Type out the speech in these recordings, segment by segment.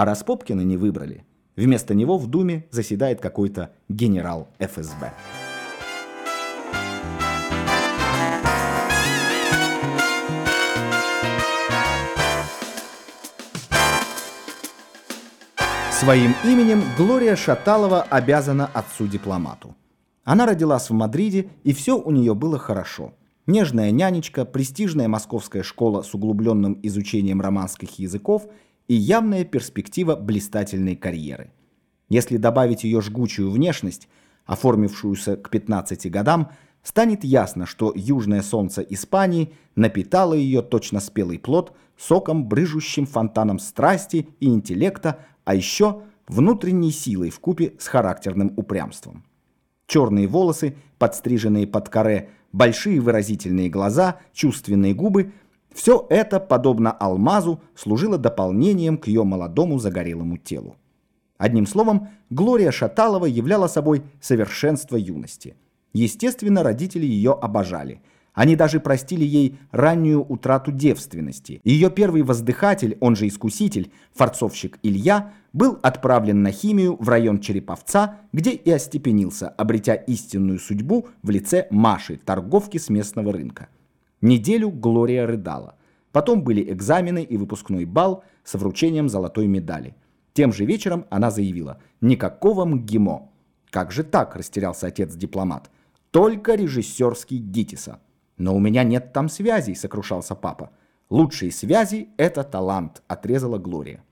А Распопкина не выбрали. Вместо него в Думе заседает какой-то генерал ФСБ. Своим именем Глория Шаталова обязана отцу-дипломату. Она родилась в Мадриде, и все у нее было хорошо. Нежная нянечка, престижная московская школа с углубленным изучением романских языков и явная перспектива блистательной карьеры. Если добавить ее жгучую внешность, оформившуюся к 15 годам, станет ясно, что южное солнце Испании напитало ее точно спелый плод соком, брыжущим фонтаном страсти и интеллекта, а еще внутренней силой в купе с характерным упрямством. Черные волосы, подстриженные под каре, большие выразительные глаза, чувственные губы – все это, подобно алмазу, служило дополнением к ее молодому загорелому телу. Одним словом, Глория Шаталова являла собой совершенство юности. Естественно, родители ее обожали – они даже простили ей раннюю утрату девственности. Ее первый воздыхатель, он же искуситель, форцовщик Илья, был отправлен на химию в район Череповца, где и остепенился, обретя истинную судьбу в лице Маши, торговки с местного рынка. Неделю Глория рыдала. Потом были экзамены и выпускной бал с вручением золотой медали. Тем же вечером она заявила «Никакого МГИМО». «Как же так?» – растерялся отец-дипломат. «Только режиссерский ГИТИСа». «Но у меня нет там связей», — сокрушался папа. «Лучшие связи — это талант», — отрезала Глория.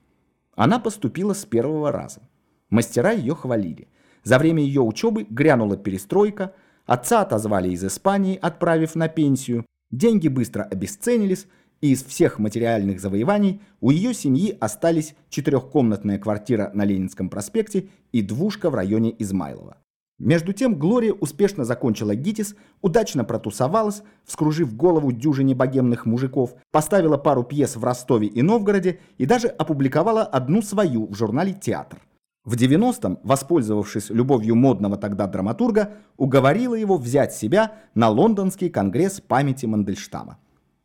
Она поступила с первого раза. Мастера ее хвалили. За время ее учебы грянула перестройка, отца отозвали из Испании, отправив на пенсию, деньги быстро обесценились, и из всех материальных завоеваний у ее семьи остались четырехкомнатная квартира на Ленинском проспекте и двушка в районе Измайлова. Между тем Глория успешно закончила ГИТИС, удачно протусовалась, вскружив голову дюжине богемных мужиков, поставила пару пьес в Ростове и Новгороде и даже опубликовала одну свою в журнале «Театр». В 90-м, воспользовавшись любовью модного тогда драматурга, уговорила его взять себя на лондонский конгресс памяти Мандельштама.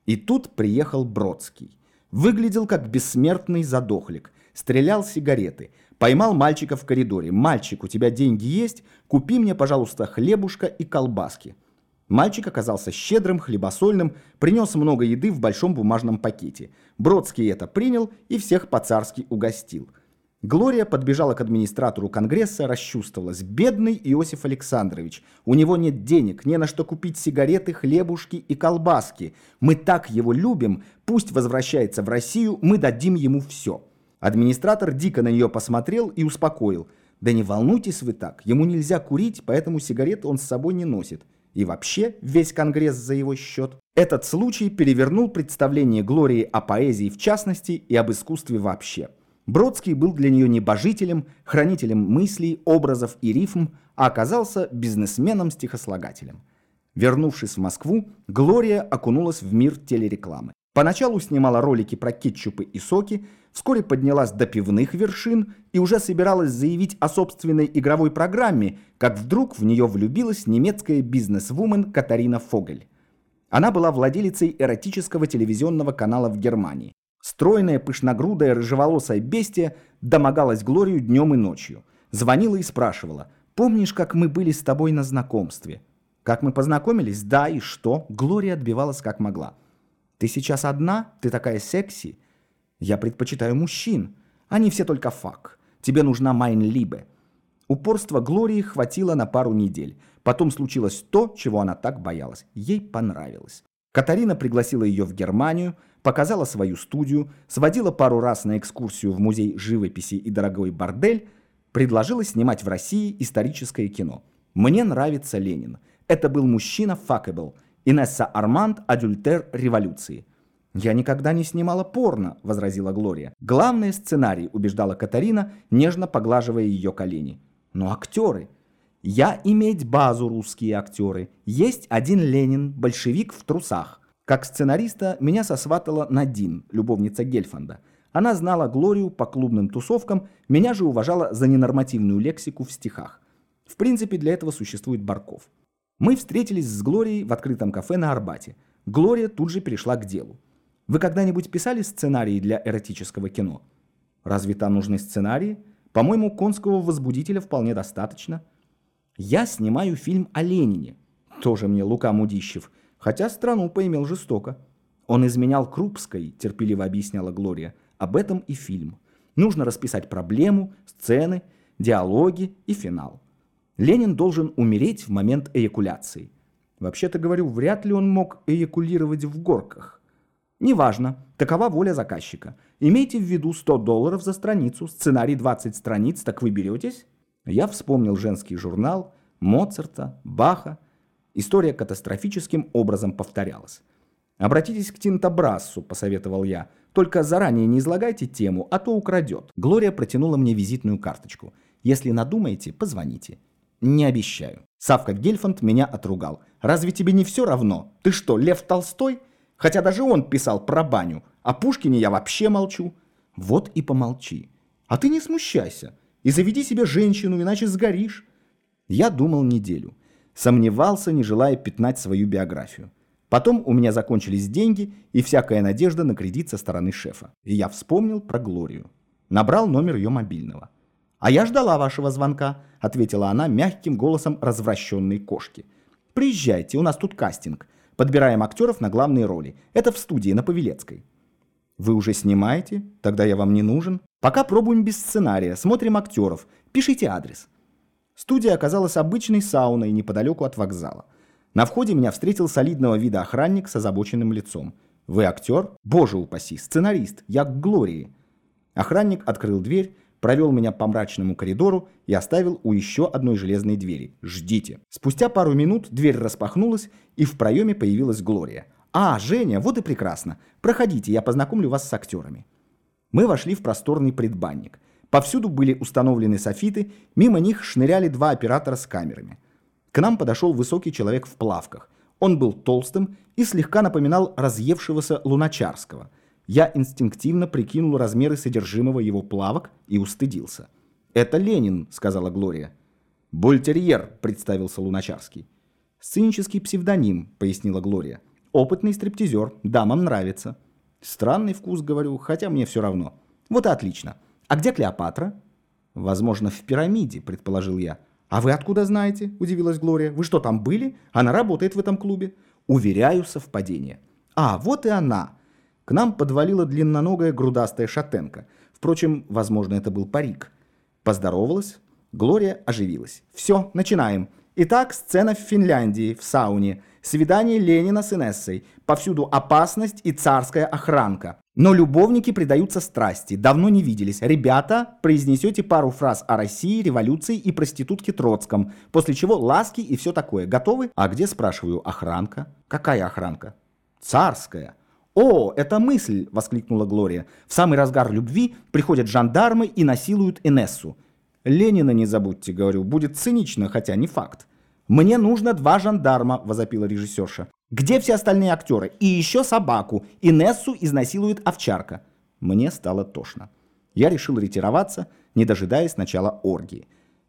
И тут приехал Бродский. Выглядел как бессмертный задохлик, стрелял сигареты – Поймал мальчика в коридоре. «Мальчик, у тебя деньги есть? Купи мне, пожалуйста, хлебушка и колбаски». Мальчик оказался щедрым, хлебосольным, принес много еды в большом бумажном пакете. Бродский это принял и всех по-царски угостил. Глория подбежала к администратору Конгресса, расчувствовалась. «Бедный Иосиф Александрович, у него нет денег, не на что купить сигареты, хлебушки и колбаски. Мы так его любим, пусть возвращается в Россию, мы дадим ему все». Администратор дико на нее посмотрел и успокоил. «Да не волнуйтесь вы так, ему нельзя курить, поэтому сигареты он с собой не носит. И вообще весь Конгресс за его счет». Этот случай перевернул представление Глории о поэзии в частности и об искусстве вообще. Бродский был для нее небожителем, хранителем мыслей, образов и рифм, а оказался бизнесменом-стихослагателем. Вернувшись в Москву, Глория окунулась в мир телерекламы. Поначалу снимала ролики про кетчупы и соки, вскоре поднялась до пивных вершин и уже собиралась заявить о собственной игровой программе, как вдруг в нее влюбилась немецкая бизнес-вумен Катарина Фогель. Она была владелицей эротического телевизионного канала в Германии. Стройная, пышногрудая, рыжеволосая бестия домогалась Глорию днем и ночью. Звонила и спрашивала, «Помнишь, как мы были с тобой на знакомстве?» «Как мы познакомились? Да, и что?» Глория отбивалась как могла. «Ты сейчас одна? Ты такая секси?» Я предпочитаю мужчин. Они все только fuck. Тебе нужна meine Liebe. Упорства Глории хватило на пару недель. Потом случилось то, чего она так боялась. Ей понравилось. Катарина пригласила ее в Германию, показала свою студию, сводила пару раз на экскурсию в музей живописи и дорогой бордель, предложила снимать в России историческое кино. Мне нравится Ленин. Это был мужчина fuckable. Инесса Арманд «Адюльтер революции». «Я никогда не снимала порно», — возразила Глория. «Главный сценарий», — убеждала Катарина, нежно поглаживая ее колени. «Но актеры...» «Я иметь базу русские актеры. Есть один Ленин, большевик в трусах». Как сценариста меня сосватала Надин, любовница Гельфанда. Она знала Глорию по клубным тусовкам, меня же уважала за ненормативную лексику в стихах. В принципе, для этого существует Барков. Мы встретились с Глорией в открытом кафе на Арбате. Глория тут же перешла к делу. Вы когда-нибудь писали сценарии для эротического кино? Разве там нужны сценарии? По-моему, конского возбудителя вполне достаточно. Я снимаю фильм о Ленине. Тоже мне Лука Мудищев. Хотя страну поимел жестоко. Он изменял Крупской, терпеливо объясняла Глория. Об этом и фильм. Нужно расписать проблему, сцены, диалоги и финал. Ленин должен умереть в момент эякуляции. Вообще-то говорю, вряд ли он мог эякулировать в горках. Неважно, такова воля заказчика. Имейте в виду 100 долларов за страницу, сценарий 20 страниц, так вы беретесь? Я вспомнил женский журнал, Моцарта, Баха. История катастрофическим образом повторялась. «Обратитесь к Тинтобрассу», — посоветовал я. «Только заранее не излагайте тему, а то украдет». Глория протянула мне визитную карточку. «Если надумаете, позвоните». «Не обещаю». Савка Гельфанд меня отругал. «Разве тебе не все равно? Ты что, Лев Толстой?» Хотя даже он писал про баню. О Пушкине я вообще молчу. Вот и помолчи. А ты не смущайся. И заведи себе женщину, иначе сгоришь. Я думал неделю. Сомневался, не желая пятнать свою биографию. Потом у меня закончились деньги и всякая надежда на кредит со стороны шефа. И я вспомнил про Глорию. Набрал номер ее мобильного. «А я ждала вашего звонка», — ответила она мягким голосом развращенной кошки. «Приезжайте, у нас тут кастинг. Подбираем актеров на главные роли. Это в студии на Павелецкой. Вы уже снимаете? Тогда я вам не нужен. Пока пробуем без сценария, смотрим актеров. Пишите адрес. Студия оказалась обычной сауной неподалеку от вокзала. На входе меня встретил солидного вида охранник с озабоченным лицом. «Вы актер? Боже упаси, сценарист, я к Глории». Охранник открыл дверь, провел меня по мрачному коридору и оставил у еще одной железной двери. «Ждите». Спустя пару минут дверь распахнулась, и в проеме появилась Глория. «А, Женя, вот и прекрасно. Проходите, я познакомлю вас с актерами». Мы вошли в просторный предбанник. Повсюду были установлены софиты, мимо них шныряли два оператора с камерами. К нам подошел высокий человек в плавках. Он был толстым и слегка напоминал разъевшегося Луначарского – я инстинктивно прикинул размеры содержимого его плавок и устыдился. «Это Ленин», — сказала Глория. «Бультерьер», — представился Луначарский. «Сценический псевдоним», — пояснила Глория. «Опытный стриптизер, дамам нравится». «Странный вкус, говорю, хотя мне все равно». «Вот и отлично. А где Клеопатра?» «Возможно, в пирамиде», — предположил я. «А вы откуда знаете?» – удивилась Глория. «Вы что, там были? Она работает в этом клубе». «Уверяю, совпадение». «А, вот и она!» К нам подвалила длинноногая грудастая шатенка. Впрочем, возможно, это был парик. Поздоровалась. Глория оживилась. «Все, начинаем. Итак, сцена в Финляндии, в сауне. Свидание Ленина с Инессой. Повсюду опасность и царская охранка. Но любовники предаются страсти. Давно не виделись. Ребята, произнесете пару фраз о России, революции и проститутке Троцком. После чего ласки и все такое. Готовы? А где, спрашиваю, охранка? Какая охранка? Царская. «О, это мысль!» – воскликнула Глория. «В самый разгар любви приходят жандармы и насилуют Инессу». «Ленина не забудьте, — говорю, — будет цинично, хотя не факт». «Мне нужно два жандарма», – возопила режиссерша. «Где все остальные актеры? И еще собаку. Инессу изнасилует овчарка». Мне стало тошно. Я решил ретироваться, не дожидаясь начала оргии.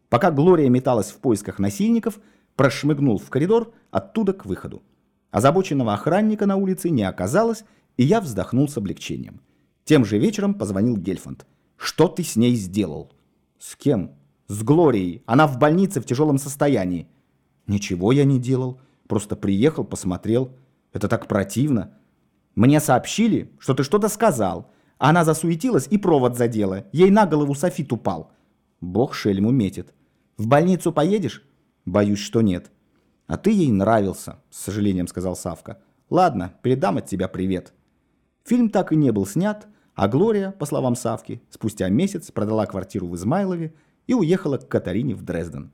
Пока Глория металась в поисках насильников, прошмыгнул в коридор, оттуда к выходу. Озабоченного охранника на улице не оказалось, и я вздохнул с облегчением. Тем же вечером позвонил Гельфанд. «Что ты с ней сделал?» «С кем?» «С Глорией. Она в больнице в тяжелом состоянии». «Ничего я не делал. Просто приехал, посмотрел. Это так противно». «Мне сообщили, что ты что-то сказал. Она засуетилась и провод задела. Ей на голову софит упал». «Бог шельму метит. В больницу поедешь?» «Боюсь, что нет». «А ты ей нравился», — с сожалением сказал Савка. «Ладно, передам от тебя привет». Фильм так и не был снят, а Глория, по словам Савки, спустя месяц продала квартиру в Измайлове и уехала к Катарине в Дрезден.